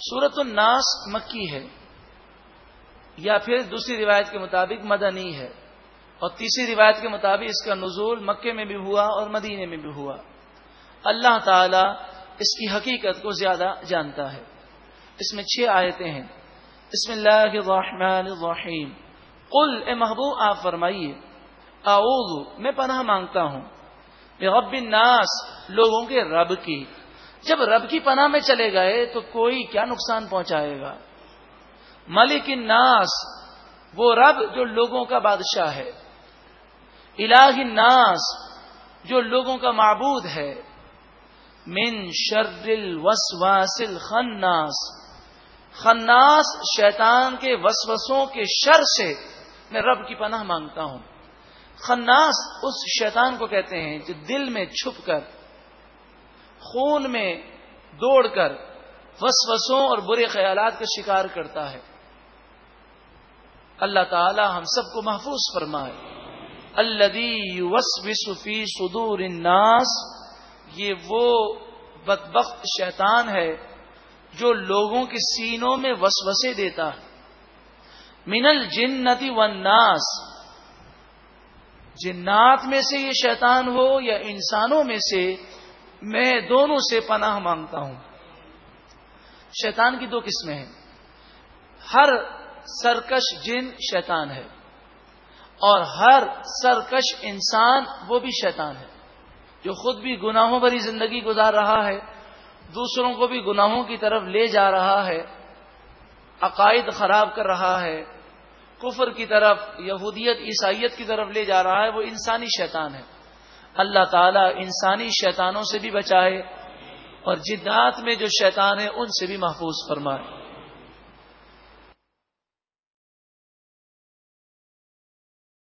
سورت الناس مکی ہے یا پھر دوسری روایت کے مطابق مدنی ہے اور تیسری روایت کے مطابق اس کا نزول مکے میں بھی ہوا اور مدینے میں بھی ہوا۔ اللہ تعالی اس کی حقیقت کو زیادہ جانتا ہے۔ اس میں چھ آیتیں ہیں۔ بسم اللہ الرحمن الرحیم۔ قل اے محبوب، آپ فرمائیے۔ اعوذ، میں پناہ مانگتا ہوں۔ رب الناس، لوگوں کے رب کی۔ جب رب کی پناہ میں چلے گئے تو کوئی کیا نقصان پہنچائے گا؟ ملک الناس، وہ رب جو لوگوں کا بادشاہ ہے۔ الہ الناس، جو لوگوں کا معبود ہے۔ من شر الوسواس الخناس۔ خناس شیطان کے وسوسوں کے شر سے میں رب کی پناہ مانگتا ہوں۔ خناس اس شیطان کو کہتے ہیں جو دل میں چھپ کر خون میں دوڑ کر وسوسوں اور برے خیالات کا شکار کرتا ہے۔ اللہ تعالی ہم سب کو محفوظ فرمائے۔ الدی وسفی صدور الناس، یہ وہ بدبخت شیطان ہے جو لوگوں کے سینوں میں وسوسے دیتا ہے۔ من الجنتی والناس، جنات میں سے یہ شیطان ہو یا انسانوں میں سے میں دونوں سے پناہ مانگتا ہوں۔ شیطان کی دو قسمیں ہیں۔ ہر سرکش جن شیطان ہے اور ہر سرکش انسان وہ بھی شیطان ہے۔ جو خود بھی گناہوں بھری زندگی گزار رہا ہے، دوسروں کو بھی گناہوں کی طرف لے جا رہا ہے، عقائد خراب کر رہا ہے، کفر کی طرف، یہودیت، عیسائیت کی طرف لے جا رہا ہے، وہ انسانی شیطان ہے۔ اللہ تعالیٰ انسانی شیطانوں سے بھی بچائے اور جدات میں جو شیطان ہے ان سے بھی محفوظ فرمائے۔